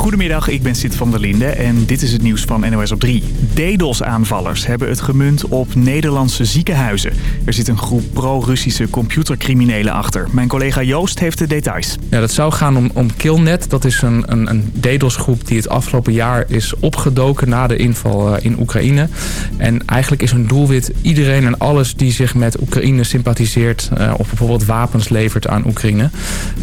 Goedemiddag, ik ben Sid van der Linde en dit is het nieuws van NOS op 3. DDoS-aanvallers hebben het gemunt op Nederlandse ziekenhuizen. Er zit een groep pro-Russische computercriminelen achter. Mijn collega Joost heeft de details. Ja, dat zou gaan om, om Killnet. Dat is een, een, een DDoS-groep die het afgelopen jaar is opgedoken na de inval eh, in Oekraïne. En eigenlijk is hun doelwit iedereen en alles die zich met Oekraïne sympathiseert... Uh, of bijvoorbeeld wapens levert aan Oekraïne.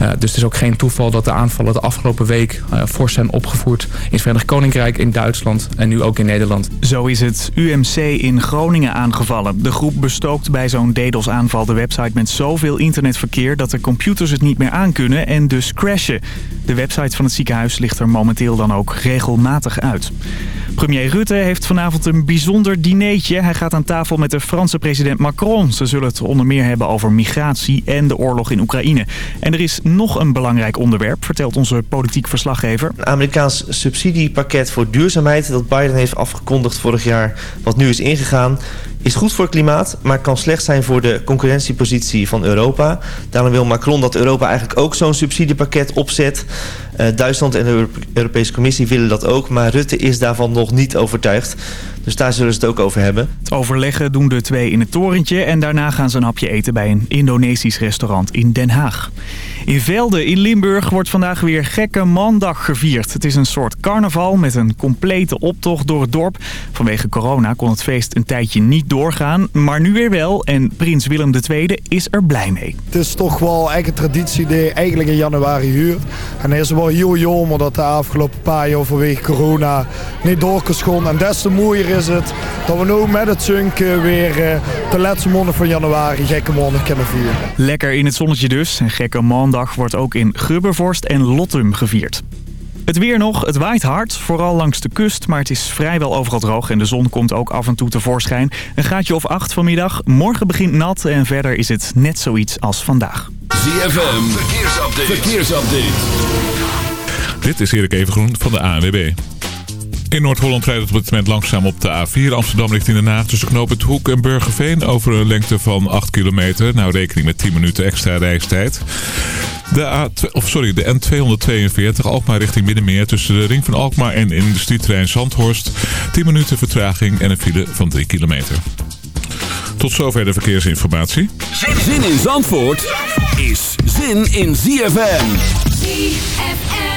Uh, dus het is ook geen toeval dat de aanvallen de afgelopen week fors zijn opgevoerd in het Verenigd Koninkrijk, in Duitsland en nu ook in Nederland. Zo is het UMC in Groningen aangevallen. De groep bestookt bij zo'n DDoS-aanval de website met zoveel internetverkeer dat de computers het niet meer aankunnen en dus crashen. De website van het ziekenhuis ligt er momenteel dan ook regelmatig uit. Premier Rutte heeft vanavond een bijzonder dineetje. Hij gaat aan tafel met de Franse president Macron. Ze zullen het onder meer hebben over migratie en de oorlog in Oekraïne. En er is nog een belangrijk onderwerp, vertelt onze politiek verslaggever. Amerikaans subsidiepakket voor duurzaamheid dat Biden heeft afgekondigd vorig jaar, wat nu is ingegaan is goed voor het klimaat, maar kan slecht zijn voor de concurrentiepositie van Europa. Daarom wil Macron dat Europa eigenlijk ook zo'n subsidiepakket opzet. Uh, Duitsland en de Europese Commissie willen dat ook, maar Rutte is daarvan nog niet overtuigd. Dus daar zullen ze het ook over hebben. Het overleggen doen de twee in het torentje en daarna gaan ze een hapje eten bij een Indonesisch restaurant in Den Haag. In Velde in Limburg wordt vandaag weer Gekke Mandag gevierd. Het is een soort carnaval met een complete optocht door het dorp. Vanwege corona kon het feest een tijdje niet doorgaan, maar nu weer wel. En prins Willem II is er blij mee. Het is toch wel echt een traditie die eigenlijk in januari huurt. En het is wel heel jammer dat de afgelopen paar jaar vanwege corona niet doorgeschon. En des te mooier is het dat we nu met het zunken weer uh, de laatste maanden van januari Gekke Maandag kunnen vieren. Lekker in het zonnetje dus. En Gekke Maandag wordt ook in Grubbervorst en Lottum gevierd. Het weer nog, het waait hard, vooral langs de kust, maar het is vrijwel overal droog en de zon komt ook af en toe tevoorschijn. Een gaatje of acht vanmiddag, morgen begint nat en verder is het net zoiets als vandaag. ZFM, verkeersupdate. verkeersupdate. Dit is Erik Evengroen van de ANWB. In Noord-Holland rijdt het op dit moment langzaam op de A4 Amsterdam richting Den Haag tussen Knoop het Hoek en Burgerveen over een lengte van 8 kilometer. Nou rekening met 10 minuten extra reistijd. De, A, of sorry, de N242 Alkmaar richting Middenmeer tussen de ring van Alkmaar en industrieterrein Zandhorst. 10 minuten vertraging en een file van 3 kilometer. Tot zover de verkeersinformatie. Zin in Zandvoort is zin in ZFM. ZFM.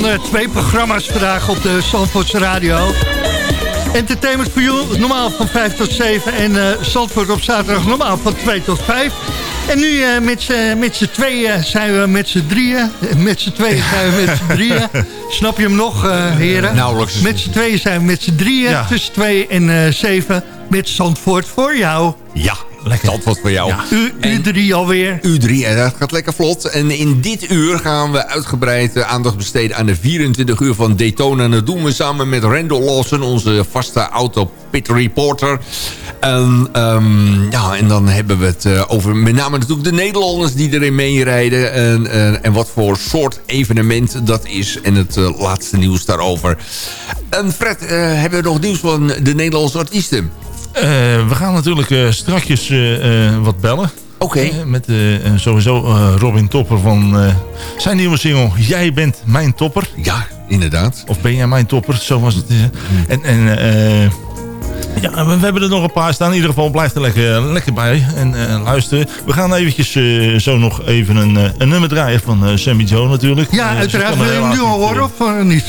Van uh, twee programma's vandaag op de Zandvoortse Radio. Entertainment for You, normaal van 5 tot 7. En uh, Zandvoort op zaterdag normaal van 2 tot 5. En nu uh, met z'n tweeën zijn we met z'n drieën. Met z'n tweeën zijn we met z'n drieën. Snap je hem nog, heren? Nauwelijks. Met z'n tweeën zijn we met z'n drieën. Ja. Tussen 2 en 7 met Zandvoort voor jou. Ja, Lekker. Dat was voor jou. Ja. U, U3 alweer. U3, en dat gaat lekker vlot. En in dit uur gaan we uitgebreid aandacht besteden aan de 24 uur van Daytona. En dat doen we samen met Randall Lawson, onze vaste auto pit reporter. En, um, ja, en dan hebben we het uh, over met name natuurlijk de Nederlanders die erin meerijden. En, uh, en wat voor soort evenement dat is. En het uh, laatste nieuws daarover. En Fred, hebben we nog nieuws van de Nederlandse artiesten? Uh, we gaan natuurlijk uh, strakjes uh, wat bellen. Oké. Okay. met sowieso Robin Topper van zijn nieuwe single Jij bent mijn topper. Ja, inderdaad. Of ben jij mijn topper, zo was het. En, en ja, we, hebben er nog een paar staan. In ieder geval blijft er lekker, lekker bij. En luisteren. We gaan eventjes zo nog even een, een nummer draaien van Sammy Joe natuurlijk. Ja, uiteraard. Wil je hem nu al horen of niet?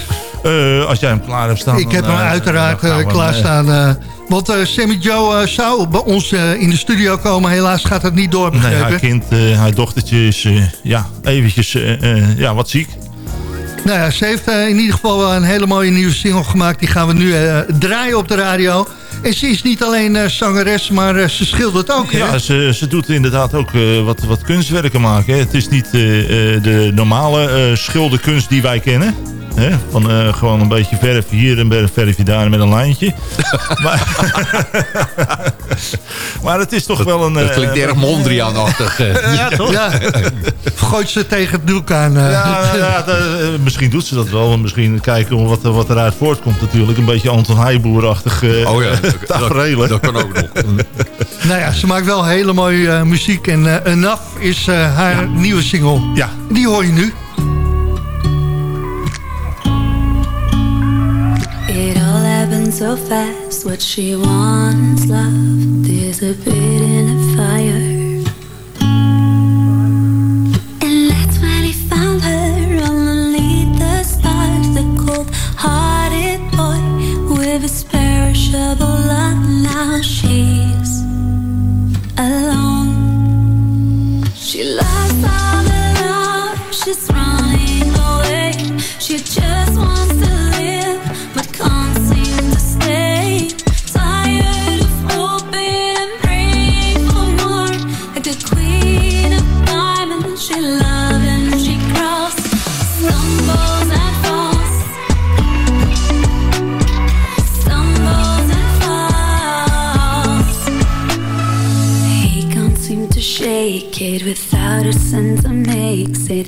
Als jij hem klaar hebt staan. Ik heb hem uiteraard klaarstaan. Want Sammy Joe zou bij ons in de studio komen. Helaas gaat dat niet door. Nee, haar kind, haar dochtertje is ja, eventjes ja, wat ziek. Nou ja, ze heeft in ieder geval wel een hele mooie nieuwe single gemaakt. Die gaan we nu draaien op de radio. En ze is niet alleen zangeres, maar ze schildert ook. Ja, ze, ze doet inderdaad ook wat, wat kunstwerken maken. Het is niet de normale schilderkunst die wij kennen. Hè? Van uh, gewoon een beetje verf hier en verfje daar met een lijntje. maar, maar het is toch wel een... Dat klinkt uh, erg Mondriaan-achtig. ja, toch? Ja. Gooit ze tegen het doek aan. Uh. Ja, ja dat, misschien doet ze dat wel. Misschien kijken wat, wat eruit voortkomt natuurlijk. Een beetje Anton Heijboer-achtig oh ja, dat, dat, kan ook nog. nou ja, ze maakt wel hele mooie muziek. En Enough is haar ja. nieuwe single. Ja. Die hoor je nu. So fast. What she wants, love Disappeared in a fire. And that's when he found her Underneath the stars The cold-hearted boy With his perishable love. Now she's alone. She all the She's running without a sense of makes it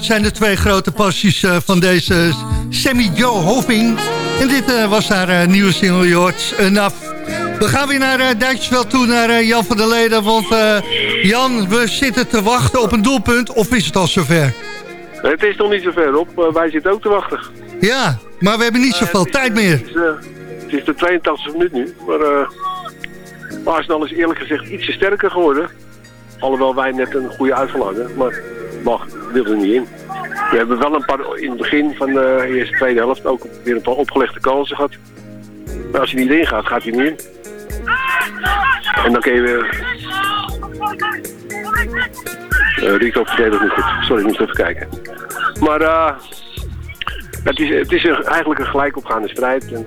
dat zijn de twee grote passies eh, van deze Sammy Joe Hoffing. En dit eh, was haar eh, nieuwe single, George Enough. We gaan weer naar uh, Duitsersveld toe, naar Jan van der Leden. Want Jan, we zitten te wachten op een doelpunt. Of is het al zover? Het is nog niet zo ver op. Wij zitten ook te wachten. Ja, maar we hebben niet zoveel is, tijd meer. Het is, het is de 82e minuut nu. Maar Arsenal is eerlijk gezegd ietsje sterker geworden. Alhoewel wij net een goede uitval hadden. Maar wacht, wil er niet in. We hebben wel een paar in het begin van de eerste tweede helft ook weer een paar opgelegde kansen gehad. Maar als hij niet ingaat, gaat hij niet in. En dan kun je weer... Uh, Rico verdedigt niet goed. Sorry, ik moest even kijken. Maar eh het is, het is eigenlijk een gelijkopgaande strijd. En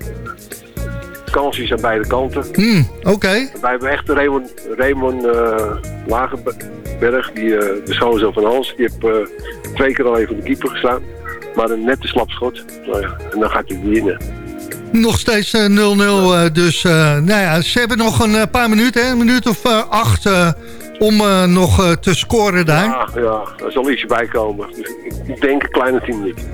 kansen aan beide kanten. Hmm, Oké. Wij hebben echt Raymond, Raymond uh, Lagerberg, die, uh, de schoonzoon van Hans. Die heeft uh, twee keer al even de keeper gestaan. Maar een nette slap schot. Nou ja, en dan gaat hij in. Nog steeds 0-0, uh, dus nou ja, ze hebben nog een paar minuten, hè? een minuut of acht om uh, nog uh, te scoren daar. Ja, ja, er zal ietsje bij komen. Dus ik denk een kleine 10 minuten.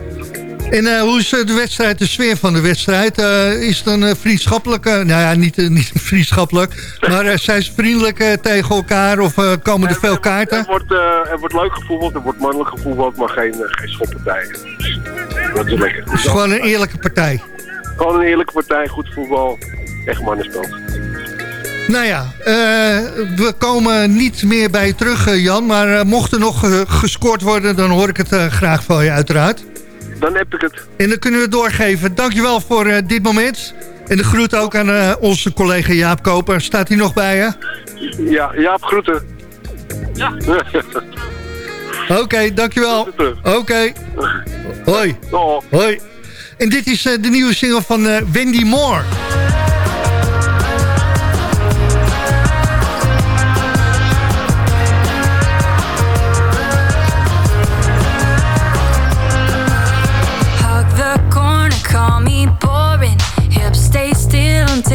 En uh, hoe is uh, de wedstrijd, de sfeer van de wedstrijd? Uh, is het een vriendschappelijke, nou ja, niet, niet vriendschappelijk, maar zijn ze vriendelijk tegen elkaar of komen er veel kaarten? Er, wordt, er wordt leuk gevoetbald, er wordt mannelijk gevoetbald, maar geen, geen schoppartijen. Dat is lekker. Het is gewoon een eerlijke partij. Gewoon een eerlijke partij, goed voetbal, echt mannenspel. Nou ja, uh, we komen niet meer bij je terug, Jan. Maar uh, mocht er nog gescoord worden, dan hoor ik het graag van je uiteraard. Dan heb ik het. En dan kunnen we het doorgeven. Dankjewel voor dit moment. En de groet ook aan onze collega Jaap Koper. Staat hij nog bij je? Ja, Jaap, groeten. Ja. Oké, okay, dankjewel. Oké. Okay. Hoi. Hoi. En dit is de nieuwe single van Wendy Moore.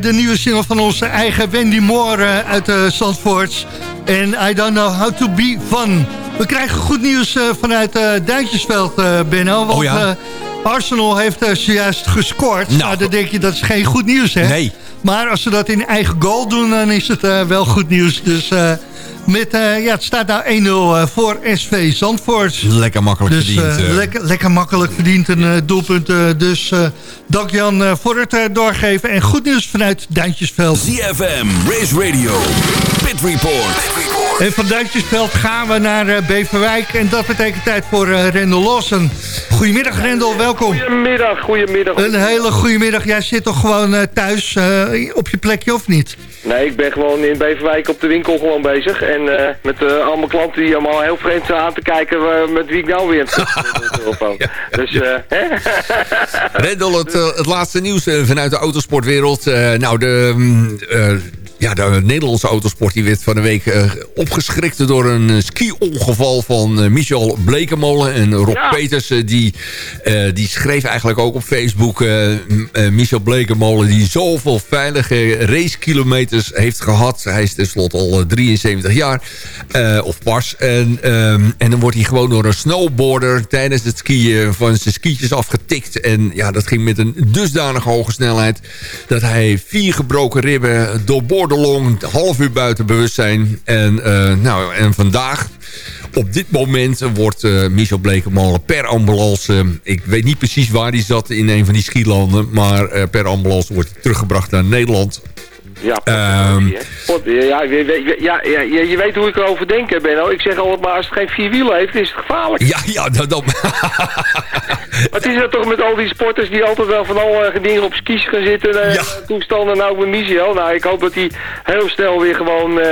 de nieuwe single van onze eigen Wendy Moore uh, uit uh, Zandvoort. En I don't know how to be fun. We krijgen goed nieuws uh, vanuit Duintjesveld, Benno. Want, oh ja. Arsenal heeft eh, zojuist gescoord. Nou, dan denk je dat is geen goed nieuws, hè? Nee. Maar als ze dat in eigen goal doen, dan is het eh, wel goed nieuws. Dus eh, met, eh, ja, het staat nou 1-0 eh, voor SV Zandvoort. Lekker makkelijk Dus verdiend. eh, lekker, lekker makkelijk verdiend een doelpunt. dus eh, dank Jan eh, voor het doorgeven. En goed nieuws vanuit Duintjesveld. ZFM, Race Radio, Pit Report. En van Duintjesveld gaan we naar eh, Beverwijk. En dat betekent tijd voor eh Rendel Lawson. Goedemiddag Rendel, welkom. Goedemiddag, goedemiddag. Een hele goede middag. Jij zit toch gewoon eh, thuis eh, op je plekje of niet? Nee, ik ben gewoon in Beverwijk op de winkel gewoon bezig. En eh, met eh, allemaal klanten die allemaal heel vreemd staan aan te kijken eh, met wie ik nou weer telefoon. Dus, eh, hè? Rendel, het, eh, het laatste nieuws eh, vanuit de autosportwereld. Eh, nou, de, mm, eh, ja, de Nederlandse autosport die werd van de week eh, opgeschrikt door een eh, ski-ongeval van eh, Michel Blekemolen. En Rob Ja. Peters, die, die schreef eigenlijk ook op Facebook... Michel Blekemolen die zoveel veilige racekilometers heeft gehad. Hij is tenslotte al eh, 73 jaar, of pas. En, ehm, en dan wordt hij gewoon door een snowboarder tijdens het skiën van zijn skietjes afgetikt. En ja, dat ging met een dusdanig hoge snelheid... dat hij vier gebroken ribben doorboorde long, een half uur buiten bewustzijn. En, eh, nou, en vandaag... Op dit moment wordt eh, Michel Blekemolen per ambulance... eh, ik weet niet precies waar hij zat in een van die skilanden... maar eh, per ambulance wordt hij teruggebracht naar Nederland. Ja, Ehm, ja, je, weet- ja, ja, je, weet hoe ik erover denk, Benno. Ik zeg altijd maar, als het geen vier wielen heeft, is het gevaarlijk. ja, ja, dat, dat, Wat is dat toch met al die sporters die altijd wel van alle dingen op skis gaan zitten en Ja. toestanden. Nou, met Michel. Nou, ik hoop dat hij heel snel weer gewoon eh,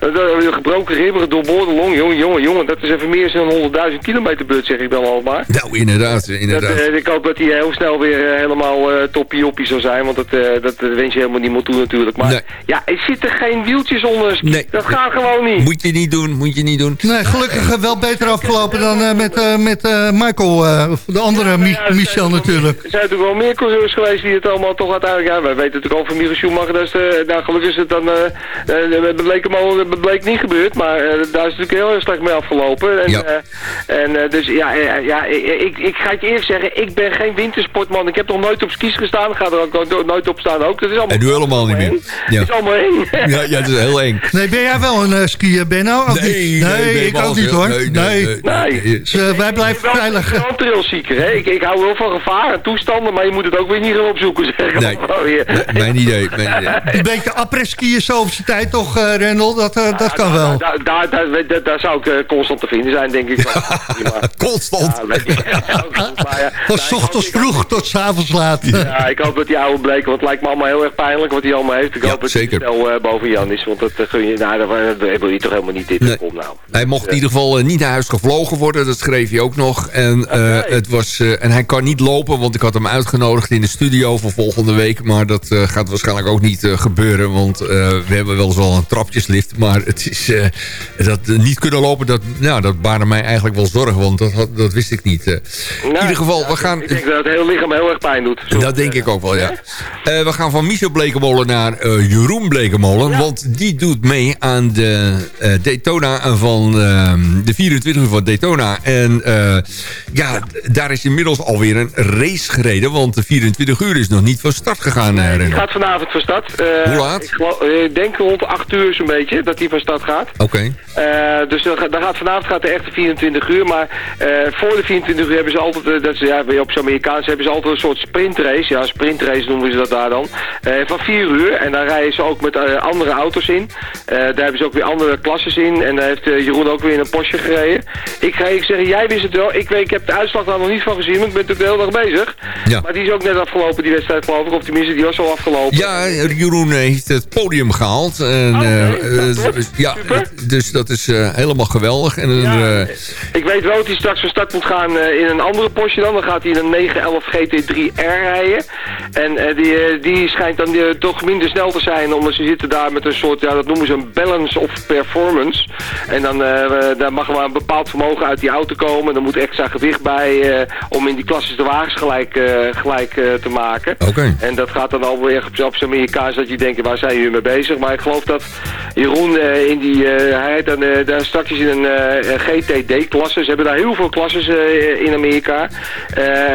de- de gebroken ribben, doorboorde long. Jongen, jongen, jongen, dat is even meer dan 100.000 kilometer beurt, zeg ik dan al maar. nou, inderdaad, Dat, inderdaad. eh, ik hoop dat hij heel snel weer eh, helemaal eh toppie-oppie zal zijn, want dat, eh, dat eh, wens je helemaal niemand toe natuurlijk. Maar Nee. ja, er zitten geen wieltjes onder. Nee. Dat gaat gewoon niet. Moet je niet doen, moet je niet doen. Nee, gelukkig eh, wel beter afgelopen dan eh, met, eh, met eh, Michael, eh, of de andere Er zijn Michel natuurlijk Er zijn natuurlijk wel meer coureurs geweest die het allemaal toch uiteindelijk... Ja, wij weten natuurlijk al van Michael Schumacher, dat is de, nou gelukkig is het dan... eh uh, bleek, hem bleek niet gebeurd, maar eh, daar is natuurlijk heel erg slecht mee afgelopen. En, Ja. eh, en eh, dus ja, eh, ja ik, ik, ik ga het je eerlijk zeggen, ik ben geen wintersportman. Ik heb nog nooit op skis gestaan, ik ga er ook no- nooit op staan ook. Dat is allemaal, En nu helemaal niet meer. Ja. Het is allemaal eng. Ja, ja, dat is heel eng. Nee, ben jij wel een uh, skier, Benno? Nee, nee, nee, ik ook niet hoor. nee, Nee. nee, nee. Nee. Dus, eh, wij blijven wel veilig. een trailzieker, hè. Ik, ik hou wel van gevaar en toestanden, maar je moet het ook weer niet gaan opzoeken, zeg ik Nee. Mijn idee, mijn idee. Een beetje après-skiën zo op zijn tijd toch, eh Rendel? Dat, eh, dat kan wel. Daar, daar, daar, zou ik eh, constant te vinden zijn, denk ik. Constant. Ja, ja, Van nee, ochtends hoop- vroeg tot s avonds laat. Ja, ik hoop dat die oude bleek, want het lijkt me allemaal heel erg pijnlijk wat hij allemaal heeft. Ik Ja, hoop dat zeker. hij snel eh, boven Jan is, want dat gun je, nou, dat, dat wil je toch helemaal niet dit Nee. komt nou. Hij mocht in ieder geval niet naar huis gevlogen worden. Dat schreef hij ook nog. En, eh, Oké. het was, eh, en hij kan niet lopen, want ik had hem uitgenodigd in de studio voor volgende week. Maar dat eh, gaat waarschijnlijk ook niet eh, gebeuren. Want we hebben wel eens wel een trapjeslift. Maar het is, dat niet kunnen lopen, dat, nou, dat baarde mij eigenlijk wel zorgen. Want dat, dat wist ik niet. in Nou, ieder geval, ja, we gaan... Ik denk dat het hele lichaam heel erg pijn doet. Zo- Dat denk ik ook wel, ja. We gaan van Michel Blekemolen naar Jeroen Blekemolen. Want die doet mee aan de Daytona van ehm, de 24 uur van Daytona. En ja, daar is inmiddels alweer een race gereden. Want de 24 uur is nog niet van start gegaan, eh Die Renno. gaat vanavond van start. Eh, Hoe laat? Ik, geloof- eh, ik denk rond 8 uur zo'n beetje dat die van start gaat. Oké. Eh, dus dan, gaat- dan gaat vanavond gaat de echte 24 uur. Maar eh, voor de 24 uur hebben ze altijd, eh, dat is, ja, op zijn Amerikaans hebben ze altijd een soort sprintrace. Ja, sprintrace noemen ze dat daar dan. Eh, van 4 uur. En daar rijden ze ook met eh, andere auto's in. Eh, daar hebben ze ook weer andere klasses in. En daar heeft eh, Jeroen ook weer in een Porsche gereden. Ik ga ik zeggen, jij wist het wel. Ik, weet, ik heb de uitslag daar nog niet van gezien, maar ik ben natuurlijk de hele dag bezig. Ja. Maar die is ook net afgelopen, die wedstrijd geloof ik. Of tenminste, die was al afgelopen. Ja, Jeroen heeft het podium gehaald. En, Oh, oké. eh, ja, Super. dus dat is eh, helemaal geweldig. En, Ja, ik weet wel dat hij straks van start moet gaan in een andere Porsche dan. Dan gaat hij in een 911 GT3R rijden. En die, die schijnt dan toch minder snel te zijn. Omdat ze zitten daar met een soort, ja dat noemen ze een balance of performance. En dan daar mag maar een bepaald vermogen uit die auto komen. Er moet extra gewicht bij. Om in die klasses de wagens gelijk, eh, gelijk eh, te maken. Oké. En dat gaat dan alweer op, op zijn Amerikaans dat je denkt, waar zijn jullie mee bezig? Maar ik geloof dat Jeroen eh, in die, hij dan, daar straks in een, een GTD-klasse. Ze hebben daar heel veel klasses in Amerika.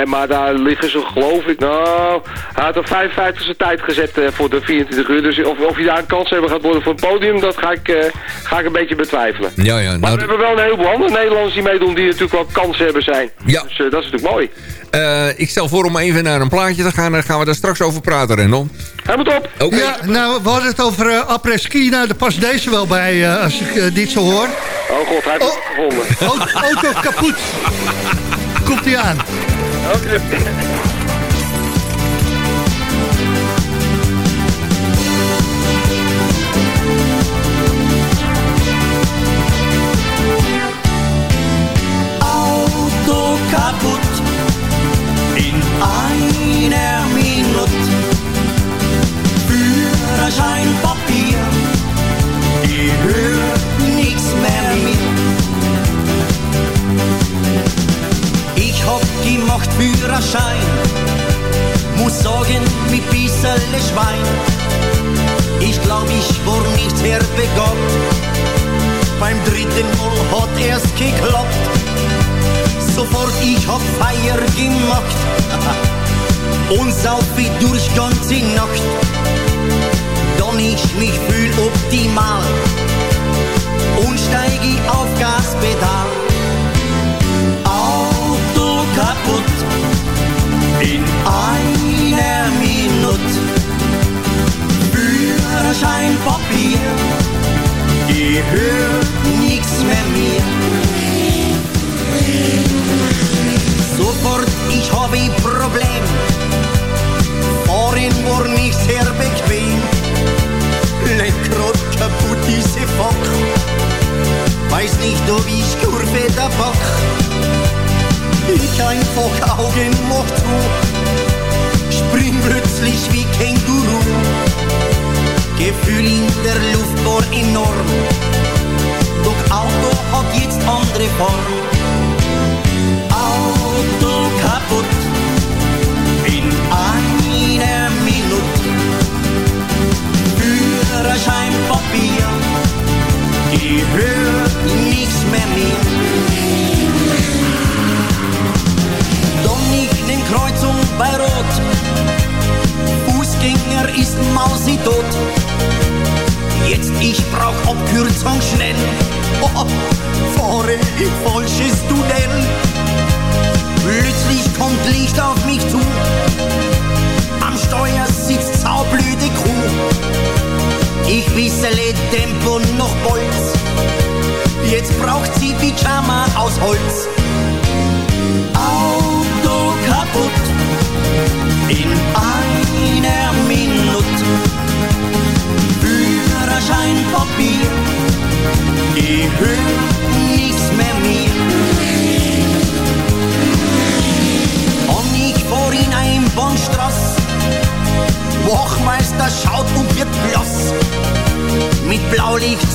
Maar daar liggen ze, geloof ik, nou, hij had op 55 tijd gezet voor de 24 uur. Dus of, of je daar een kans hebben gaat worden voor een podium, dat ga ik, ga ik een beetje betwijfelen. Ja, ja. Maar Nou, we hebben wel een heleboel andere Nederlanders die meedoen die natuurlijk wel kansen hebben zijn. Ja. Dus dat is natuurlijk mooi. eh, ik stel voor om even naar een plaatje te gaan. Dan gaan we daar straks over praten, Rendel. Helemaal top. Oké. Ja, nou, we hadden het over uh, après-ski. Nou, daar past deze wel bij, eh, als ik eh, dit zo hoor. Oh god, hij heeft het gevonden. Auto, kapot. Komt hij aan. Oké. Gemacht Führerschein, muss sagen, mit bissel Schwein. Ich glaub, ich war nicht sehr begabt. Beim dritten Mal hat er's geklappt sofort, ich hab Feier gemacht und sauf wie durch ganze Nacht.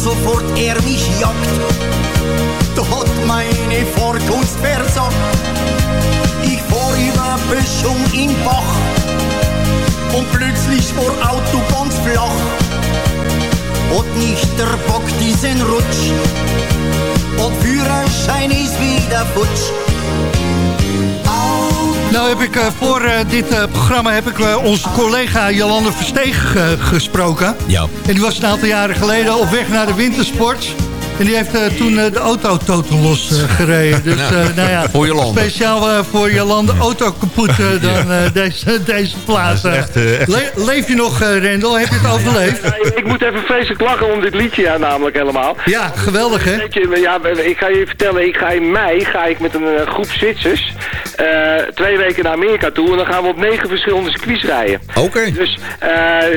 Sofort er mich jagt. Da hat meine Vorkunft versagt. Ich fahr über Böschung im Bach. Und plötzlich war Auto ganz flach. Hat nicht der Bock diesen Rutsch. Und Führerschein ist wieder futsch. Nou heb ik eh, voor eh, dit eh, programma heb ik onze collega Jolande Verstegen eh, gesproken. Ja. En die was een aantal jaren geleden op weg naar de wintersport. En die heeft eh, toen eh, de auto totaal los eh, gereden. Dus Nou, eh, nou ja, voor Jolande. speciaal eh, voor Jolande auto kapot dan eh, deze, deze plaat. Dat is echt, echt- Le- leef je nog, eh, Rendel? Heb je het overleefd? Ja, ik moet even vreselijk lachen om dit liedje ja, namelijk helemaal. Ja, geweldig hè? Je, ja, ik ga je vertellen, ik ga in mei ga ik met een groep Zwitsers eh, twee weken naar Amerika toe en dan gaan we op negen verschillende circuits rijden. Oké. Dus, eh,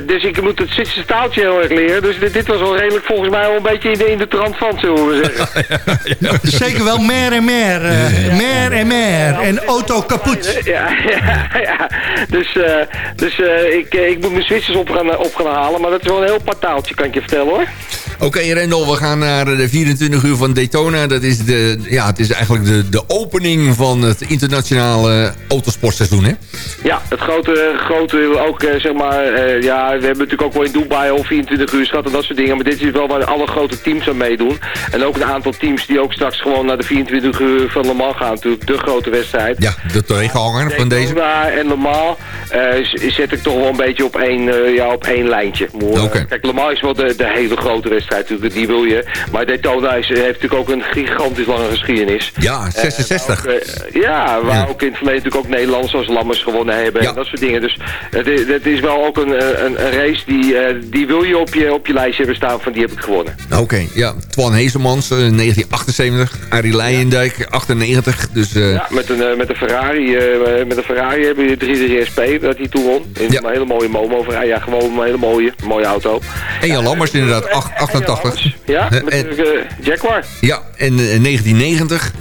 dus ik moet het Zwitserse taaltje heel erg leren, dus dit, dit was wel redelijk volgens mij wel een beetje in de, in de trant van zullen we zeggen. Zeker wel meer en meer. eh, meer en meer. En auto kapot. Ja, ja, ja. Dus, eh, dus eh, ik, ik moet mijn switches op gaan, op gaan halen. Maar dat is wel een heel partaaltje, kan ik je vertellen hoor. Oké, Rendel, we gaan naar de 24 uur van Daytona. Dat is, de, ja, het is eigenlijk de, de opening van het internationale autosportseizoen, hè? Ja, het grote, grote ook eh, zeg maar, eh, ja, we hebben natuurlijk ook wel in Dubai al 24 uur schat en dat soort dingen. Maar dit is wel waar alle grote teams aan meedoen. En ook een aantal teams die ook straks gewoon naar de 24 uur van Le Mans gaan natuurlijk. De grote wedstrijd. Ja, de tegenhanger van deze. Daytona en Le Mans z- zet ik toch wel een beetje op één, ja, op één lijntje. Oké. Kijk, Le Mans is wel de, de hele grote wedstrijd natuurlijk, die wil je. Maar Daytona heeft natuurlijk ook een gigantisch lange geschiedenis. Ja, 66. Eh, ook, eh, ja, waar ook in het verleden natuurlijk ook Nederlanders zoals Lammers gewonnen hebben en dat soort dingen. Dus het is, wel ook een, eh, een, een race die, die wil je op, je op je lijstje hebben staan van die heb ik gewonnen. Oké, ja. Twan Heesemans, eh, 1978. Arie Leijendijk, 98. Dus Ja, met een, met een Ferrari, met een Ferrari hebben je 3 SP dat hij toen won. In een hele mooie Momo Ferrari. Ja, gewoon een hele mooie, mooie auto. en Jan Lammers inderdaad, ach- 88. Ja, Eh, met en- eh, Jaguar. Ja, en eh, 1990.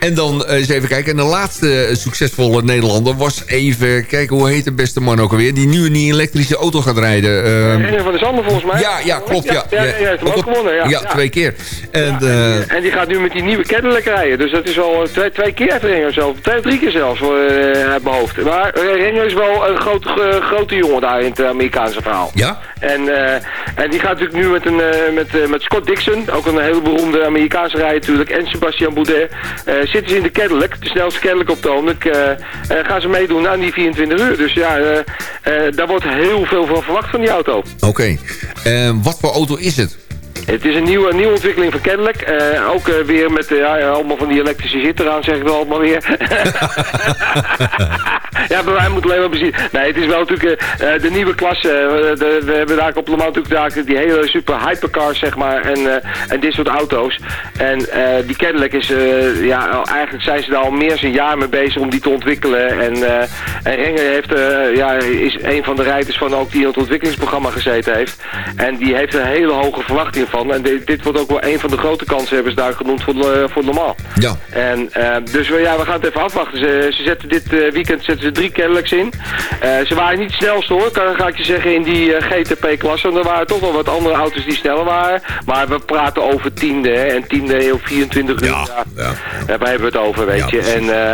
En dan eh, eens even kijken. En de laatste eh, succesvolle Nederlander was even... Kijken, hoe heet de beste man ook alweer? Die nu in die elektrische auto gaat rijden. René van der Zanden volgens mij. ja, ja, klopt. Ja, Ja, ja, ja, hij heeft hem ook gewonnen. Ja, ja, twee keer. En, eh, En die gaat nu met die nieuwe Cadillac rijden. Dus dat is al twee, twee keer heeft zelf. Twee, drie keer zelfs voor, eh, uit mijn hoofd. Maar uh, Renjo is wel een grote, eh, grote jongen daar in het Amerikaanse verhaal. Ja? En, eh, en die gaat natuurlijk nu met, een, eh, met, eh, met Scott Dixon, ook een hele beroemde Amerikaanse rijder natuurlijk, en Sebastian Boudet, zitten ze in de Cadillac, de snelste Cadillac op het ogenblik, gaan ze meedoen aan die 24 uur. Dus ja, daar wordt heel veel van verwacht van die auto. Oké. Wat voor auto is het? Het is een nieuwe, nieuwe ontwikkeling van Cadillac. Eh, ook eh, weer met eh, ja, allemaal van die elektrische shit eraan, zeg ik wel allemaal weer. ja, bij mij moet alleen maar plezier. Nee, het is wel natuurlijk de nieuwe klasse. De- we hebben daar op Le Mans natuurlijk die hele super hypercars, zeg maar. En, en dit soort auto's. En die Cadillac is, ja, eigenlijk zijn ze daar al meer dan een jaar mee bezig om die te ontwikkelen. En, en Renger heeft, ja, is een van de rijders van ook die in het ontwikkelingsprogramma gezeten heeft. En die heeft een hele hoge verwachting van. En dit, dit wordt ook wel een van de grote kanshebbers daar genoemd voor, Le- voor Mans. Ja. En, eh, dus we, ja, we gaan het even afwachten. Ze, ze zetten dit eh, weekend zetten ze drie Cadillacs in. Eh, ze waren niet snelst hoor, kan, ga ik je zeggen, in die eh, GTP-klasse. Er waren toch wel wat andere auto's die sneller waren. Maar we praten over tiende hè, en tiende op 24 uur. Ja, Daar hebben we het over, weet je. En, eh,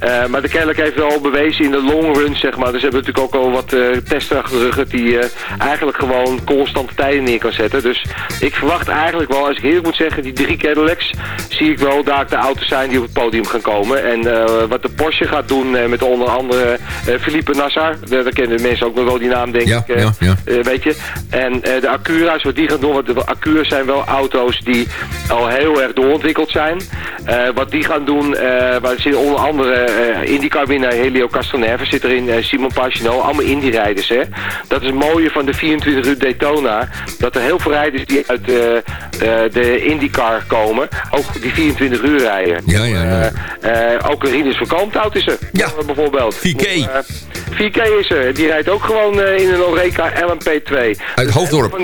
eh, maar de Cadillac heeft wel bewezen in de long run, zeg maar. Dus ze hebben natuurlijk ook al wat eh testen achter de rug dat die eh, eigenlijk gewoon constante tijden neer kan zetten. Dus ik verwacht eigenlijk wel, als ik eerlijk moet zeggen, die drie Cadillacs zie ik wel daar de auto's zijn die op het podium gaan komen. En eh, wat de Porsche gaat doen eh, met onder andere eh Philippe Nassar, daar kennen de mensen ook nog wel die naam denk Ja, ik. ja, ja. weet je. En de Acura's, wat die gaan doen, want de Acura's zijn wel auto's die al heel erg doorontwikkeld zijn. Wat die gaan doen, waar zit onder andere IndyCar winnaar Helio Castroneves zit erin, Simon Pagenaud, allemaal Indy-rijders. Hè. Dat is het mooie van de 24 uur Daytona, dat er heel veel rijders die uit eh, eh, de IndyCar komen, ook die 24 uur rijden. Ja, ja, ja. Eh, eh, ook een Rinus van Kalmthout is er, ja. bijvoorbeeld. 4K. Eh, 4K is er. Die rijdt ook gewoon in een Oreca LMP2. Uit Hoofddorp.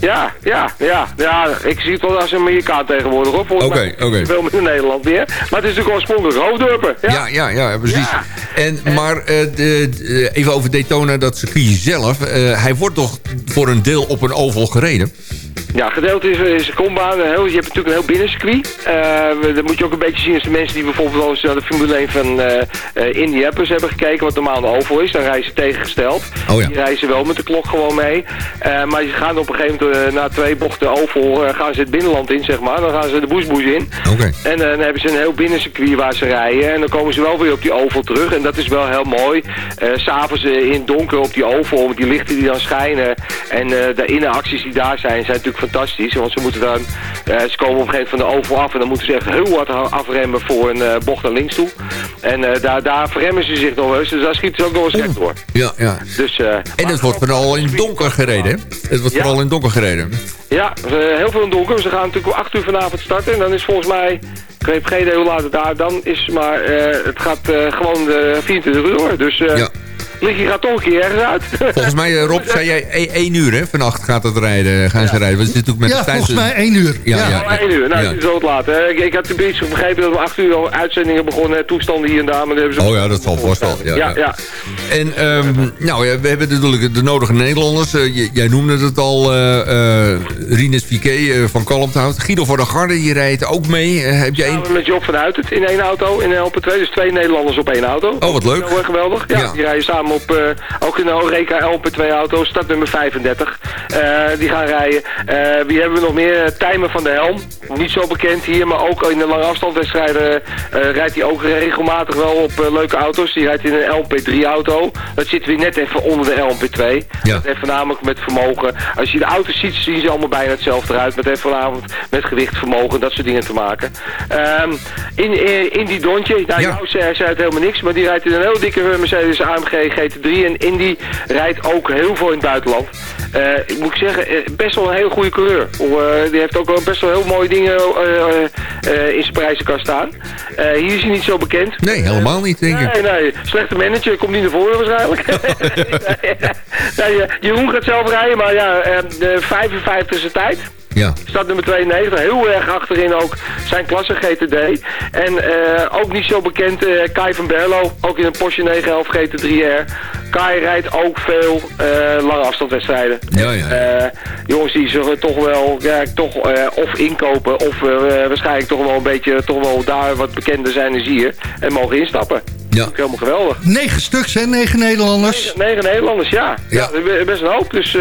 Ja, ja, ja, ja. Ik zie het wel als een Amerikaan tegenwoordig hoor. Oké, oké. Wel met Nederland weer. Maar het is natuurlijk oorspronkelijk Hoofddorpen. Ja. Ja, ja, ja, precies. En, maar eh, de, de- even over Daytona, dat circuit zelf. hij wordt toch voor een deel op een oval gereden? Ja, gedeelte is, is heel- Je hebt natuurlijk een heel binnencircuit. Eh dat moet je ook een beetje zien als de mensen die bijvoorbeeld al eens naar de Formule 1 van eh eh, Indianapolis hebben gekeken, wat normaal een oval is. Dan rijden ze tegengesteld. Oh ja. Die reizen wel met de klok gewoon mee. Eh, maar ze gaan op een gegeven moment eh, na twee bochten oval eh, gaan ze het binnenland in, zeg maar. Dan gaan ze de boesboes in. Oké. En eh, dan hebben ze een heel binnencircuit waar ze rijden. En dan komen ze wel weer op die oval terug. En dat is wel heel mooi. Eh, S S'avonds eh, in het donker op die oval, met die lichten die dan schijnen. En eh, de inneracties die daar zijn, zijn natuurlijk fantastisch. Want ze moeten dan, eh, ze komen op een gegeven moment van de oval af. En dan moeten ze echt heel hard ha- afremmen voor een eh, bocht naar links toe. En eh, daar, daar verremmen ze zich nog eens. Dus daar schieten ze ook nog eens recht door. Ja, ja. Dus, En het wordt vooral in donker gereden, hè? Het wordt Ja. vooral in donker gereden. Ja, heel veel in donker. Ze gaan natuurlijk om 8 uur vanavond starten. En dan is volgens mij, ik weet geen idee hoe laat het daar dan is. Maar het gaat gewoon de 24 uur door. Dus eh, Lichtje gaat toch een keer ergens uit. Volgens mij, eh, Rob, zei jij 1 uur, hè? Vannacht gaat het rijden, gaan ze rijden. Want het natuurlijk met Ja, de tijd- volgens mij één uur. Ja, ja. Ja, maar één uur. Nou, Ja. het is zo het laat. hè. Ik, ik had een beetje begrepen dat om acht uur al uitzendingen begonnen. Toestanden hier en daar. Maar dat hebben ze Oh ja, dat zal vast wel. Ja, Ja. En ehm, nou, ja, we hebben natuurlijk de nodige Nederlanders. Eh, j- jij noemde het al, eh eh Rinus Piquet eh, van Kalmthout. Guido van der Garde, die rijdt ook mee. Eh, heb je één... Samen met Job van Uitert in één auto, in LP2. Dus twee Nederlanders op één auto. Oh, wat leuk. Heel erg geweldig. Ja, Ja. die rijden samen op, eh, ook in de Horeca LP2 auto, startnummer 35. Eh, die gaan rijden. Eh, wie hebben we nog meer? Tijmen van de Helm. Niet zo bekend hier, maar ook in de lange afstandwedstrijden rijdt hij ook regelmatig wel op leuke auto's. Die rijdt in een LP3 auto. Dat zit weer net even onder de LP2. Ja. Dat heeft voornamelijk met vermogen. Als je de auto's ziet, zien ze allemaal bijna hetzelfde eruit. Met heeft vanavond met gewicht, vermogen, dat soort dingen te maken. Ehm, in, in, in die Dontje, nou, Ja. jou zei, zei het helemaal niks, maar die rijdt in een heel dikke Mercedes AMG GT3. En Indy rijdt ook heel veel in het buitenland. Eh, ik moet zeggen, eh, best wel een hele goede coureur. Eh, die heeft ook best wel heel mooie dingen in zijn prijzenkast staan. Hier is hij niet zo bekend. Nee, helemaal niet, denk ik. Nee, nee. Slechte manager, komt niet naar voren waarschijnlijk. nee, Jeroen gaat zelf rijden, maar ja, eh, de 55 e tijd. Ja. Stad nummer 92, heel erg achterin ook zijn klasse GTD. En eh, ook niet zo bekend, eh, Kai van Berlo, ook in een Porsche 911 GT3R. Kai rijdt ook veel eh, lange afstandwedstrijden. Ja, ja. Jongens die zullen toch wel ja, toch, of inkopen of waarschijnlijk toch wel een beetje toch wel daar wat bekender zijn als hier. En mogen instappen. Ja. Ook helemaal geweldig. Negen stuks, hè? Negen Nederlanders. Negen Nederlanders, ja. Ja. ja. best een hoop. Dus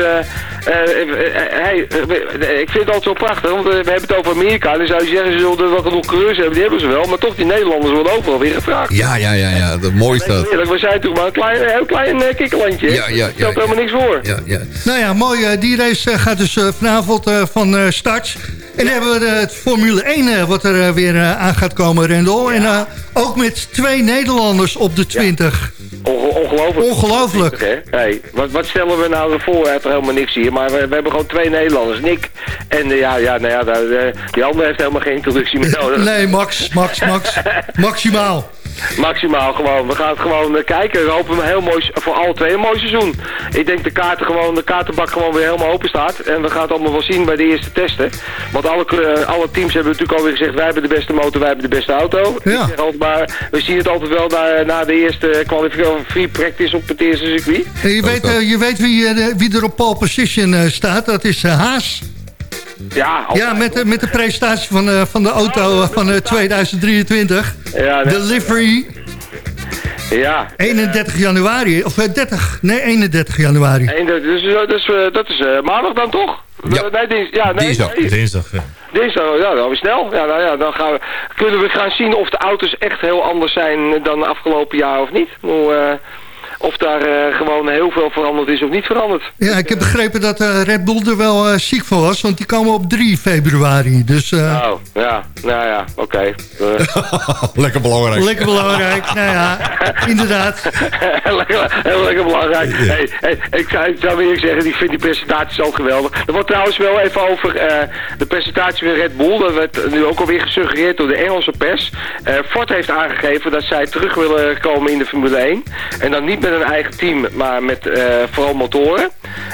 hey, eh, ik vind het altijd zo prachtig, want we hebben het over Amerika. En dan zou je zeggen, ze zullen er wel genoeg coureurs hebben, die hebben ze wel. Maar toch, die Nederlanders worden overal weer gevraagd. Ja, ja, ja, ja. Dat mooi is dat. Eerlijk, we zijn toch maar een klein, heel klein kikkerlandje. Ja, ja, ja, Stelt helemaal niks voor. Ja, ja. Nou ja, mooi. die race gaat dus vanavond van start. En dan hebben we het Formule 1 eh, wat er eh, weer eh, aan gaat komen, Rendel. En ook met twee Nederlanders op de 20. Onge- ongelooflijk. Ongelooflijk. Hey, wat, wat stellen we nou ervoor? Hij er helemaal niks hier. Maar we, we hebben gewoon twee Nederlanders. Nick en ja, ja, nou ja, die andere heeft helemaal geen introductie meer nodig. Nee, Max, Max, Max. Maximaal. Maximaal gewoon. We gaan het gewoon eh, kijken. We hopen een heel mooi, voor alle twee een mooi seizoen. Ik denk de kaarten gewoon, de kaartenbak gewoon weer helemaal open staat. En we gaan het allemaal wel zien bij de eerste testen. Want alle, eh, alle teams hebben natuurlijk alweer gezegd, wij hebben de beste motor, wij hebben de beste auto. Ja. Ik zeg altijd maar, we zien het altijd wel na, na de eerste kwalificatie free practice op het eerste circuit. Je, weet, eh, je weet wie, wie er op pole position staat. Dat is Haas. Ja, altijd. Ja, met, de- met de presentatie van, eh, van de auto eh, van eh, 2023. Ja, nee. De livery. Ja. 31 januari. Of eh, 30. Nee, 31 januari. En dat is, dat is, eh, dat is eh, maandag dan toch? Ja. Eh, Nee, dins, ja, nee, Dinsdag. nee. Dinsdag, ja. Dinsdag, ja, dan weer snel. Ja, nou ja, dan gaan we, kunnen we gaan zien of de auto's echt heel anders zijn dan de afgelopen jaar of niet. Hoe, eh, of daar eh, gewoon heel veel veranderd is of niet veranderd. Ja, ik heb begrepen dat eh, Red Bull er wel eh, ziek van was. Want die komen op 3 februari. Dus Oh, ja, nou ja, oké. Lekker belangrijk. lekker belangrijk. nou ja, inderdaad. lekker, heel lekker belangrijk. Hey, hey, ik, zou, zou weer zeggen, ik vind die presentatie zo geweldig. Er wordt trouwens wel even over eh, de presentatie van Red Bull. Dat werd nu ook alweer gesuggereerd door de Engelse pers. Eh, Ford heeft aangegeven dat zij terug willen komen in de Formule 1. En dan niet met een eigen team, maar met eh, vooral motoren.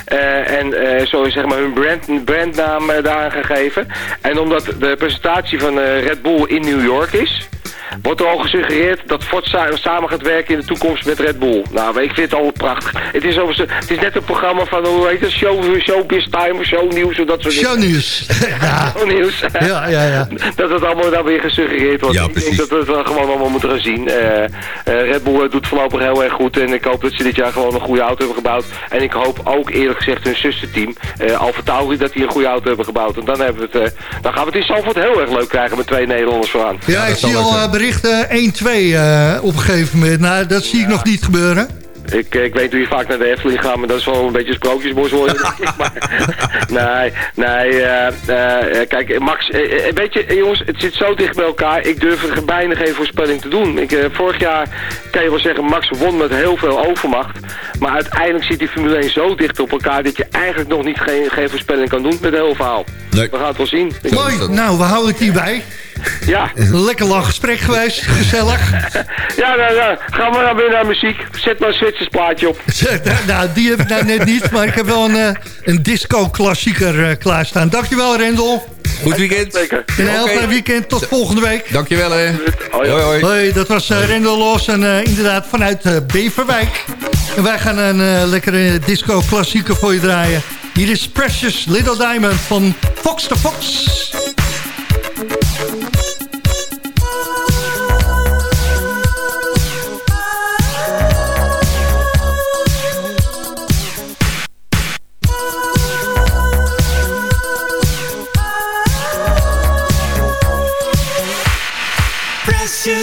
Eh, en eh, zo zeg maar hun brand, brandnaam daar aangegeven. En omdat de presentatie van eh, Red Bull in New York is... Wordt er al gesuggereerd dat Ford sa- samen gaat werken in de toekomst met Red Bull. Nou, ik vind het al prachtig. Het is, het is net een programma van, hoe heet het, show, showbiz time, of shownieuws of dat soort dingen. Shownieuws. ja. Shownieuws. Ja, ja, ja. dat het allemaal dan weer gesuggereerd wordt. Ja, ik denk precies. dat we het gewoon allemaal moeten gaan zien. Eh, eh, Red Bull doet voorlopig heel erg goed en ik hoop dat ze dit jaar gewoon een goede auto hebben gebouwd. En ik hoop ook eerlijk gezegd hun zusterteam, eh Alfa Tauri, dat die een goede auto hebben gebouwd. En dan, hebben we het, eh, dan gaan we het in Zandvoort heel erg leuk krijgen met twee Nederlanders vooraan. Ja, ik zie al zijn. eh, berichten 1-2 eh, op een gegeven moment. Nou, dat zie ik nog niet gebeuren. Ik, ik weet hoe je vaak naar de Efteling gaat, maar dat is wel een beetje sprookjesbos worden, denk ik. Maar, nee, nee, eh, eh, kijk, Max, eh, eh, weet je, eh, jongens, het zit zo dicht bij elkaar. Ik durf er bijna geen voorspelling te doen. Ik, eh, vorig jaar kan je wel zeggen, Max won met heel veel overmacht. Maar uiteindelijk zit die Formule 1 zo dicht op elkaar dat je eigenlijk nog niet geen, geen voorspelling kan doen met een heel verhaal. Nee. We gaan het wel zien. Mooi, nou, we houden het hierbij. Ja. Lekker lang gesprek geweest, gezellig. ja, nou, nou, gaan we dan weer naar muziek. Zet maar een Zwitsers plaatje op. Nou, nou, die heb ik nou net niet, maar ik heb wel een, eh, een disco-klassieker eh, klaarstaan. Dankjewel, Rendel. Goed weekend. Zeker. Een heel fijn weekend. Tot volgende week. Dankjewel, hè. Hoi, hoi. hoi dat was uh, Rendel Los en inderdaad vanuit Beverwijk. En wij gaan een lekkere disco-klassieker voor je draaien. Hier is Precious Little Diamond van Fox the Fox.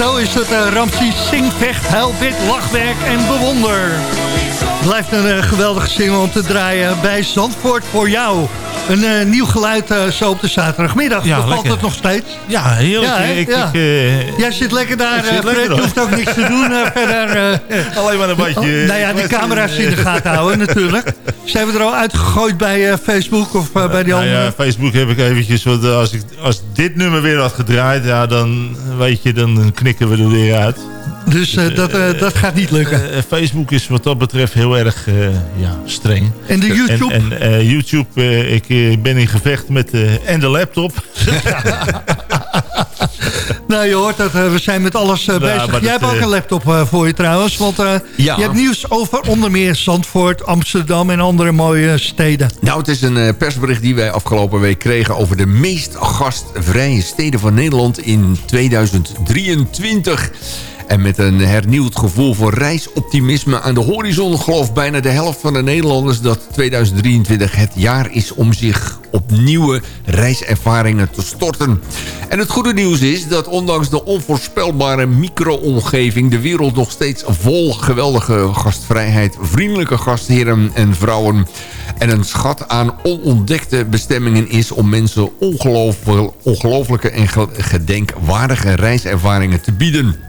Zo is het uh, Ramses Zing, Vecht, Huilbit, Lachwerk en Bewonder. Blijft een eh, geweldige single om te draaien bij Zandvoort voor jou. Een eh, nieuw geluid eh, zo op de zaterdagmiddag. Ja, Bevalt lekker. het nog steeds? Ja, heerlijk. Ja, Ja. eh, Jij zit lekker daar, zit eh, lekker, Je hoeft ook niks te doen eh, verder. eh. Alleen maar een beetje... nou ja, de camera's in de gaten houden natuurlijk. Zijn we er al uitgegooid bij eh, Facebook of eh, bij die Nou andere? ja, Facebook heb ik eventjes... Want eh, als, ik, als dit nummer weer had gedraaid... Ja, dan weet je, dan knikken we er weer uit. Dus eh, dat, eh, dat gaat niet lukken. Eh, Facebook is wat dat betreft heel erg ja, streng. En de YouTube? En, en YouTube, ik ben in gevecht met... en de laptop. Nou, je hoort dat eh, we zijn met alles eh, Nou, bezig. Jij hebt ook eh, een laptop voor je trouwens. Want eh, Ja. je hebt nieuws over onder meer Zandvoort, Amsterdam en andere mooie steden. Nou, het is een persbericht die wij afgelopen week kregen... over de meest gastvrije steden van Nederland in 2023. En met een hernieuwd gevoel voor reisoptimisme aan de horizon... gelooft bijna de helft van de Nederlanders dat 2023 het jaar is... om zich op nieuwe reiservaringen te storten. En het goede nieuws is dat ondanks de onvoorspelbare micro-omgeving... de wereld nog steeds vol geweldige gastvrijheid... vriendelijke gastheren en vrouwen... en een schat aan onontdekte bestemmingen is... om mensen ongelooflijke en gedenkwaardige reiservaringen te bieden.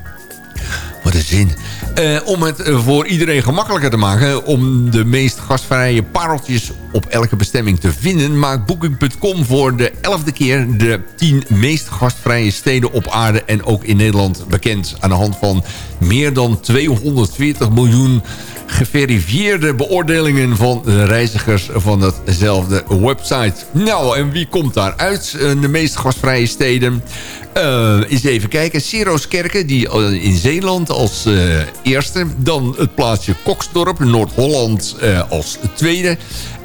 Wat een zin. Eh, om het eh, voor iedereen gemakkelijker te maken... om de meest gastvrije pareltjes op elke bestemming te vinden... maakt Booking.com voor de elfde keer... de 10 meest gastvrije steden op aarde en ook in Nederland bekend... aan de hand van meer dan 240 miljoen geverifieerde beoordelingen van de reizigers van datzelfde website. Nou, en wie komt daar uit? Eh, De meest gastvrije steden. Eh eens even kijken. Seroskerken, die eh, in Zeeland als eerste. Dan het plaatsje Koksdorp, Noord-Holland als tweede.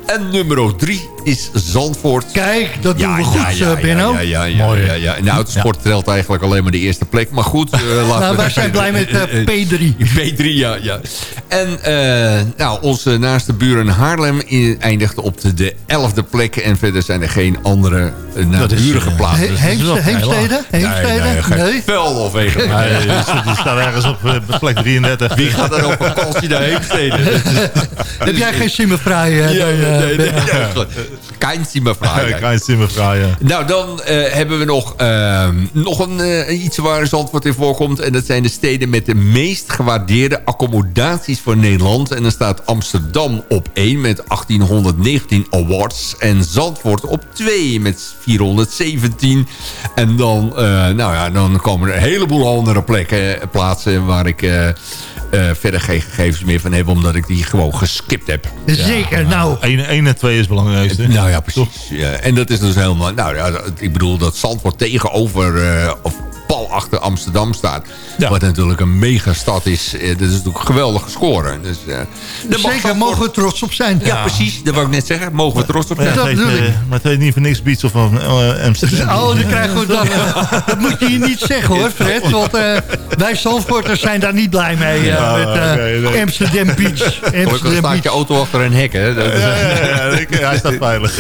En nummer drie is Zandvoort. Kijk, dat doen we goed, ja, eh, Benno. Ja, ja, ja, ja, ja, ja. In de autosport telt eigenlijk alleen maar de eerste plek. Maar goed, eh, laten Nou, we- wij zijn blij met eh, P3. P3, ja. ja. En eh, nou, onze naaste buren Haarlem eindigt op de, de 11e plek. En verder zijn er geen andere uh, naburige plaatsen. He- Heemstede? Nee, nee, geen Nee. Vuil of even. Nee, die- die staat ergens op plek 33. Wie gaat er op vakantie naar Heemstede? Heb jij geen simmervrij? eh, Ja, ja, nee, nee, Benno? ja. Kein Zimmerfrage. Kein Zimmerfrage, ja. Nou, dan eh, hebben we nog, eh, nog een, eh, iets waar Zandvoort in voorkomt. En dat zijn de steden met de meest gewaardeerde accommodaties voor Nederland. En dan staat Amsterdam op 1 met 1819 awards. En Zandvoort op 2 met 417. En dan, eh, nou ja, dan komen er een heleboel andere plekken, plaatsen waar ik... eh, eh, verder geen gegevens meer van heb, omdat ik die gewoon geskipt heb. Zeker, nou. 1 en 2 is het belangrijkste. Nou ja, precies. Ja, en dat is dus helemaal... Nou ja, ik bedoel dat Zandvoort tegenover... eh, of pal achter Amsterdam staat. Wat natuurlijk een megastad is. Eh, dat is natuurlijk geweldig gescoren. Dus, eh, mag Zeker, mogen we trots op zijn. Ja, precies. Dat wou ik net zeggen. Mogen we trots op zijn. ja, heet, eh, maar het heet niet voor niks Beats of van Amsterdam. Oh, dan krijgen we dat. dat moet je hier niet zeggen hoor, Fred. Want eh, wij Zandvoorters zijn daar niet blij mee. eh, Ja, met eh, oké, nee. Amsterdam Beach. Amsterdam staat je auto achter een hek, hè? Dat is- Ja, ja, ja, ik- hij staat veilig.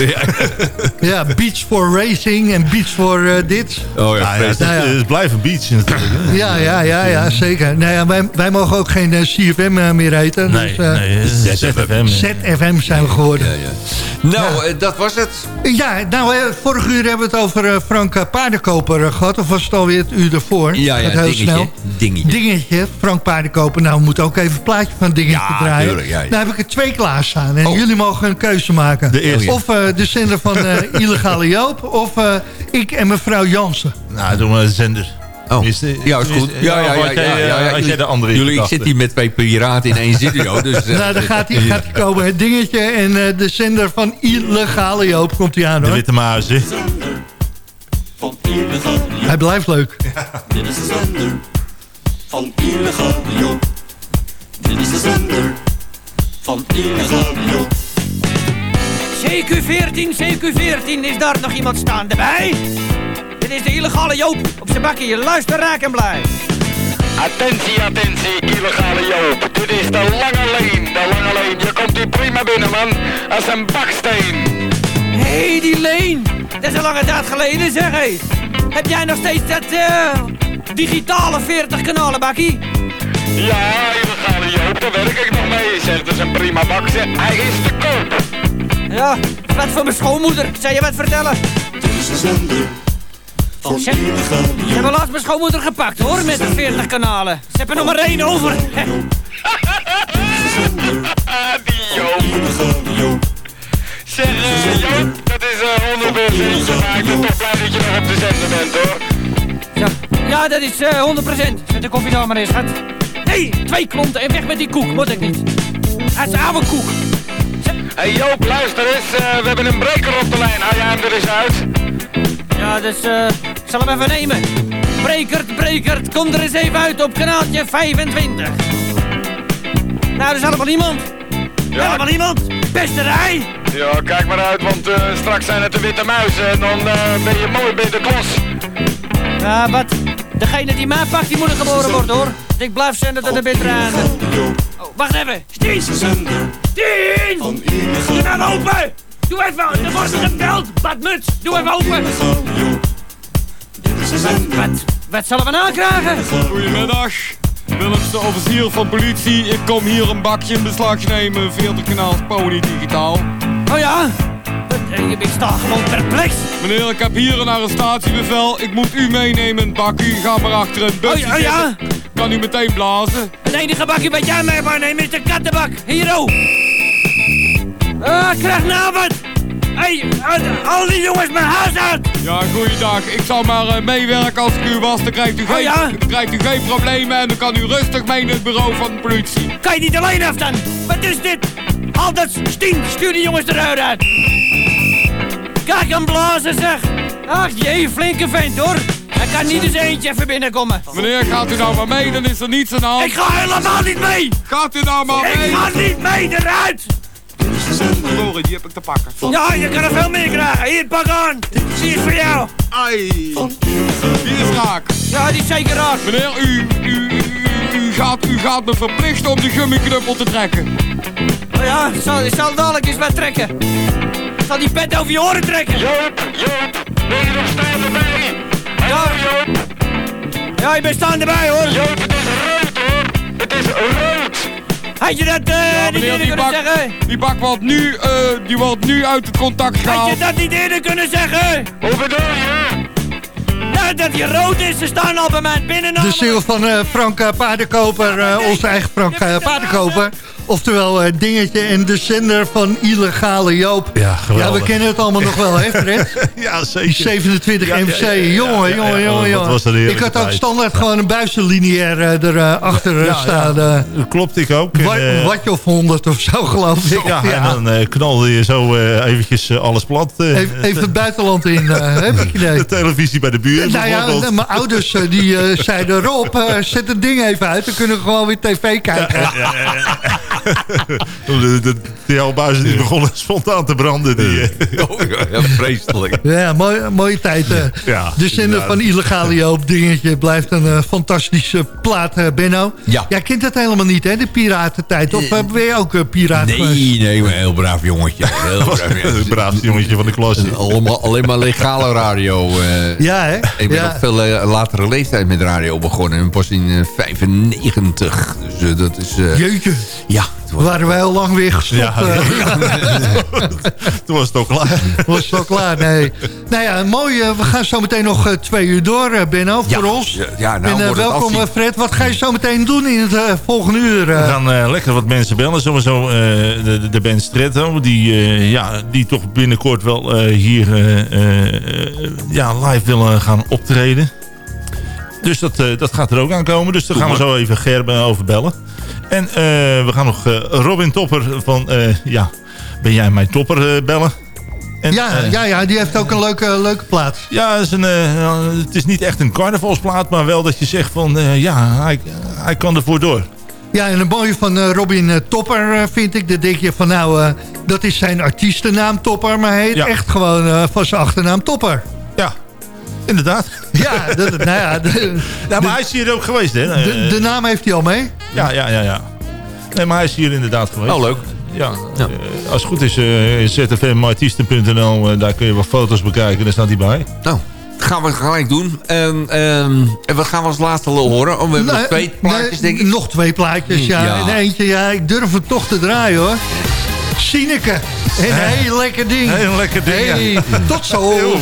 Ja, beach for racing en beach voor eh, dit. Oh ja, Nou ja. het is blijven beach natuurlijk. hè. Ja, ja, ja, ja zeker. Nou ja, wij, wij mogen ook geen eh, CFM eh, meer heten. Nee, dus, eh, nee, ZFM. ZFM zijn we geworden. Nou, dat was het. Ja, nou, vorig uur hebben we het over Frank Paardenkoper eh, gehad. Of was het alweer het uur ervoor? Ja, ja, heel dingetje. snel. Dingetje. Dingetje, Frank Paardenkoper. Nou, we moeten ook even een plaatje van Dingetje Ja, draaien. tuurlijk, ja, ja. Nou heb ik er twee klaarstaan. En Oh. jullie mogen een keuze maken. De eerste. Of eh, de zender van eh, Illegale Joop. Of eh, ik en mevrouw Jansen. Nou, doen we een zender. Oh. De- Ja, is goed. Ja, ja, of ja. ja, eh, ja, jij de andere in Jullie, ik zit hier met twee piraten in één studio. Dus, eh, nou, dan gaat hij gaat komen. Het dingetje en eh, de zender van Illegale Joop komt hij aan De hoor. witte mazen. Hij blijft leuk. Dit is de zender van Illegaal Joop. Dit is de zender van Illegaal Joop. CQ14, CQ14, is daar nog iemand staande bij? Dit is de illegale Joop op zijn bakkie. Luister, raak en blij. Attentie, attentie, illegale Joop. Dit is de lange leen, de lange leen. Je komt hier prima binnen, man. Als een baksteen. Hé, hey, die Leen. Dat is een lange tijd geleden, zeg hé. Heb jij nog steeds dat eh, digitale 40 kanalen bakkie? Ja, illegale Joop, daar werk ik nog mee. Zeg, dat is een prima bak. zeg. Hij is te koop. Ja, wat voor mijn schoonmoeder. Zou je wat vertellen? Dit is de zender van Ze, hebben laatst mijn schoonmoeder gepakt hoor, met de 40 kanalen. Ze hebben er nog maar één over. Die Joop. Zeg, Joop, dat is eh 100% maar ik ben toch blij dat je nog op de zender bent, hoor. Ja, ja dat is eh 100%. Zet de koffie daar maar eens, schat. Hé, hey, twee klonten en weg met die koek. Moet ik niet. Dat is oude koek. Hé hey Joop, luister eens, eh, we hebben een breker op de lijn. Hou jij hem er eens uit? Ja, dus eh, ik zal hem even nemen. Brekert, Brekert, kom er eens even uit op kanaaltje 25. Nou, er is allemaal niemand. Helemaal niemand. Beste rij. Ja, kijk maar uit, want eh, straks zijn het de witte muizen en dan eh, ben je mooi bij de klos. Ja, wat? Degene die mij pakt, die moet er geboren worden, hoor. Ik blijf zenden tot de bittere einde. Oh, wacht even. Stien! Stien! Doe nou open! Doe even, er wordt gebeld. Badmuts, doe even open. Wat, wat zullen we nou krijgen? Goedemiddag. Willemste officier van politie. Ik kom hier een bakje in beslag nemen. 40 kanaals pony digitaal. Oh ja? Ik sta gewoon perplex. Meneer, ik heb hier een arrestatiebevel. Ik moet u meenemen bakkie. Ga maar achter een busje Oh ja, oh ja? zitten. Kan u meteen blazen. Het enige bakje wat jij mee mag nemen is de kattenbak. Hier, oh. Ah, ik krijg nou wat. Al die jongens mijn huis uit. Ja, goeiedag. Ik zal maar eh, meewerken als ik u was. Dan krijgt u, geen, Oh ja? dan krijgt u geen problemen en dan kan u rustig mee naar het bureau van de politie. Kan je niet alleen af dan? Wat is dit? Al dat stien, stuur die jongens eruit uit. Kijk hem blazen zeg. Ach jee, flinke vent hoor. Hij kan niet eens eentje even binnenkomen. Meneer, gaat u nou maar mee, dan is er niets aan de hand. Ik ga helemaal niet mee. Gaat u nou maar mee? Ik ga niet mee eruit. Sorry, die heb ik te pakken. Ja, je kan er veel meer krijgen. Hier, pak aan. Zie is voor jou. Ai. Die is raak. Ja, die is zeker raak. Meneer, u, u, u, u, gaat, u gaat me verplichten om die gummiknuppel te trekken. Oh ja, ik zal, ik zal dadelijk eens wat trekken. Ik zal die pet over je oren trekken. Joop, Joop, ben je nog staan erbij? Ja, Joop. Ja, ik ben staan erbij hoor. Joop, het is rood hoor. Het is rood. Had je dat Ja, niet eerder die kunnen bak, zeggen? die bak wordt nu, eh, die wordt nu uit het contact Had gehaald. je dat niet eerder kunnen zeggen? Hoe bedoel je? Nou, dat hij rood is, ze staan al bij mij binnen. De ziel van eh, Frank eh, Paardenkoper, eh, onze eigen Frank Paardenkoper. Oftewel eh, Dingetje en de zender van illegale Joop. Ja, geweldig. Ja, we kennen het allemaal nog wel, hè Fred? ja, Die zeker. 27 Ja, MC, ja, ja, jongen, jongen, jongen, wat jongen. was dat een Ik had ook standaard gewoon een buizenlineair eh, erachter staan. eh. dat klopt, ik ook. En, Wa- eh, watje of 100 of zo, geloof ik. ja, en dan knalde je zo eventjes alles plat. Even, even het buitenland in, heb ik idee. de televisie bij de buurt Nou ja, mijn ouders die zeiden Rob, zet het ding even uit. Dan kunnen we gewoon weer tv kijken. Ja, ja, ja. de, de, die albuizen die begonnen spontaan te branden. Die, eh, Oh, ja, vreselijk. Ja, mooie, mooie tijd. eh. Ja, de zender inderdaad. van illegale Joop dingetje blijft een eh, fantastische plaat, Benno. Ja. Jij kent dat helemaal niet, hè, de piratentijd. Of ben je ook uh, piraat geweest? Nee, nee, maar een heel braaf jongetje. Heel braaf jongetje. het braafste jongetje van de klas. Allemaal, alleen maar legale radio. eh. Ja, hè? Ik ben Ja. op veel latere leeftijd met radio begonnen. En pas in eh, 95. Dus dat is... eh, Jeetje, ja, was- waren wij al lang weer gestopt. Ja, eh. Toen was het ook klaar. was het al klaar, nee. Nou ja, mooi. eh, we gaan zo meteen nog eh, twee uur door, Benno, Ja, voor ons. ja, ja, nou en wordt het welkom, afzien. Fred. Wat ga je zo meteen doen in het volgende uur? We gaan lekker wat mensen bellen. Sowieso eh, de, de band Stretto. Die, eh, ja, die toch binnenkort wel eh, hier eh, eh, eh, ja, live willen gaan optreden. Dus dat, eh, dat gaat er ook aankomen. Dus daar gaan we zo even Gerben over bellen. En eh, we gaan nog eh, Robin Topper van... eh, ja, ben jij mijn topper bellen? En, ja, ja, ja, die heeft ook een leuke, leuke plaat. ja, het is, een, eh, het is niet echt een carnavalsplaat, maar wel dat je zegt van ja, hij, hij kan ervoor door. Ja, en een mooie van Robin Topper vind ik. Dan denk je van nou, dat is zijn artiestennaam Topper. Maar hij heet Ja. echt gewoon van zijn achternaam Topper. Ja, inderdaad. Ja, dat, nou ja, de, Ja, maar hij is hier ook geweest, hè? de, de naam heeft hij al mee. ja, ja, ja, ja. Nee, maar hij is hier inderdaad geweest. Oh, leuk. Ja, eh, als het goed is, uh, zfmartiesten.nl, daar kun je wat foto's bekijken, daar staat hij bij. Nou, dat gaan we gelijk doen. En, ehm, en wat gaan we als laatste horen? Oh, we hebben nog twee plaatjes, nee, denk ik. Nog twee plaatjes, ja. Ja. En eentje, ja, ik durf het toch te draaien, hoor. Sineke. Een heel lekker ding. Heel lekker ding. Hey, tot zo. Yo.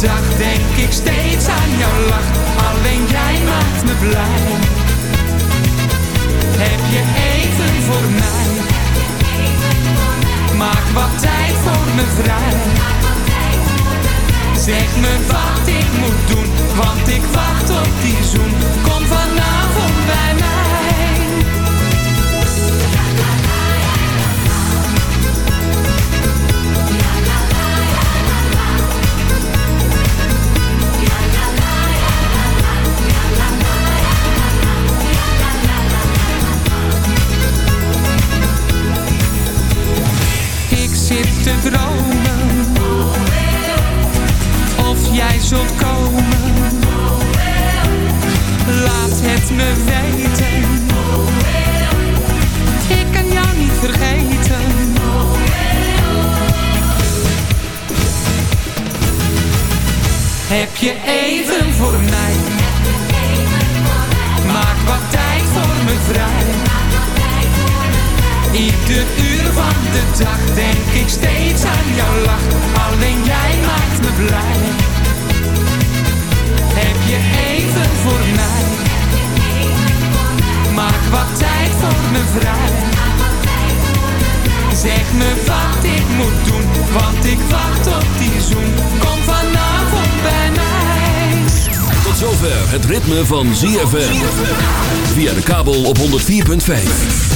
Dag denk ik steeds aan jouw lach. Alleen jij maakt me blij. Heb je even voor mij? Maak wat tijd voor me vrij. Zeg me wat ik moet doen, want ik wacht op die zoen. Kom vanavond bij mij. Dromen. Of jij zult komen. Laat het me weten. Ik kan jou niet vergeten. Heb je even voor mij? Maak wat tijd voor me vrij. Ieder uur van de dag denk ik steeds aan jouw lach. Alleen jij maakt me blij. Heb je even voor mij? Maak wat tijd voor me vrij. Zeg me wat ik moet doen, want ik wacht op die zoen. Kom vanavond bij mij. Tot zover het ritme van ZFM. Via de kabel op 104.5.